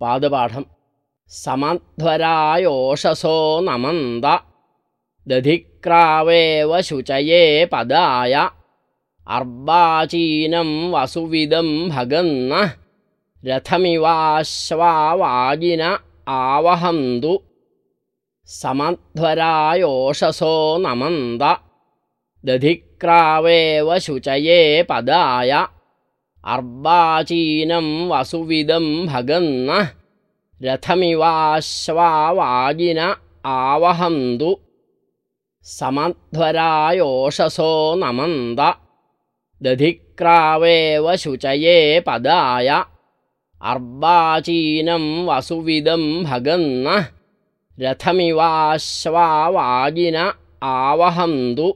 पादपाठं समध्वरायोषसो नमन्द दधिक्रावेव शुचये पदाय अर्बाचीनं वसुविदं भगन्न रथमिवाश्वावाजिन आवहन्तु समध्वरायोषसो नमन्द दधिक्रावेव शुचये पदाय अर्बाचीनं वसुविदं भगन्न रथमिवाश्वावाजिन आवहन्तु। समध्वरायोषसो नमन्द। दधिक्रावेव शुचये पदाय। अर्बाचीनं वसुविदं भगन्न रथमिवाश्वावाजिन आवहन्तु